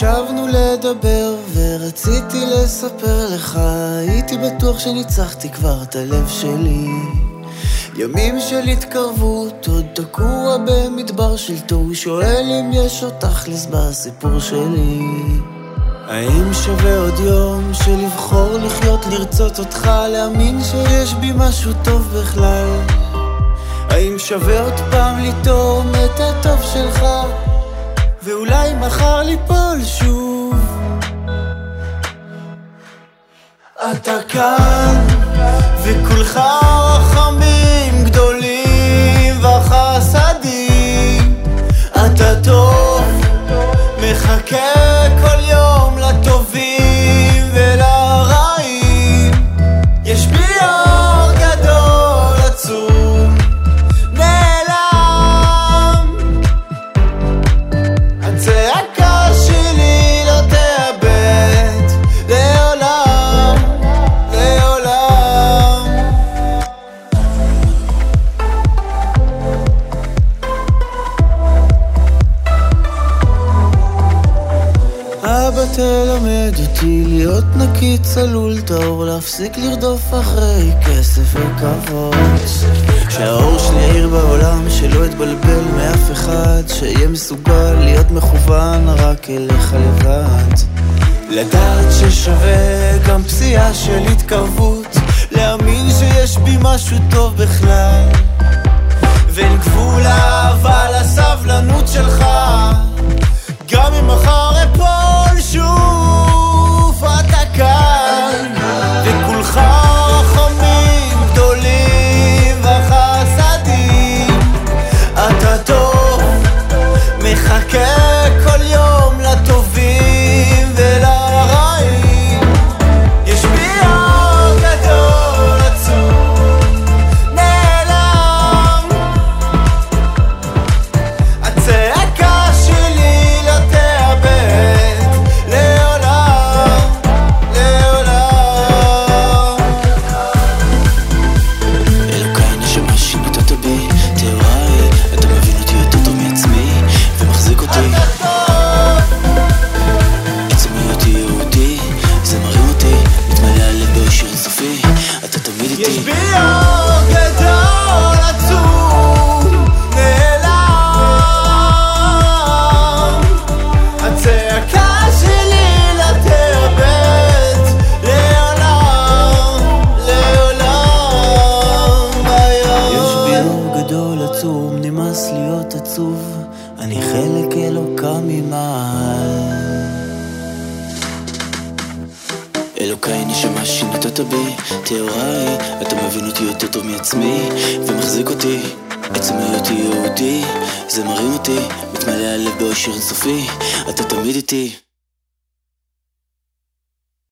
ישבנו לדבר ורציתי לספר לך. הייתי בטוח שניצחתי כבר את הלב שלי. ימים של התקרבות עוד תקוע במדבר של תוהו. שואל אם יש עוד תכלס בסיפור שלי. האם שווה עוד יום של לבחור לחיות לרצות אותך להאמין שיש בי משהו טוב בכלל? האם שווה עוד פעם לטעום את הטוב שלך מחר ליפול שוב. אתה כאן, וכולך אבא תלמד אותי להיות נקי צלול טהור להפסיק לרדוף אחרי כסף וכבוד. שהאור שלי יאיר בעולם שלא אתבלבל מאף אחד שיהיה מסוגל להיות מכוון רק אליך לבד. לדעת ששווה גם פסיעה של התקרבות להאמין שיש בי משהו טוב בכלל. ואין גבול האהבה לסבלנות שלך. גם אם מחר נמאס להיות עצוב, אני חלק אלוקה ממעל. אלוקיי נשמה שנתת בי, טהוריי, אתה מבין אותי יותר טוב מעצמי, ומחזיק אותי, עצם היותי יהודי, זה מרים אותי, מתמלא הלב באושר אינסופי, אתה תמיד איתי.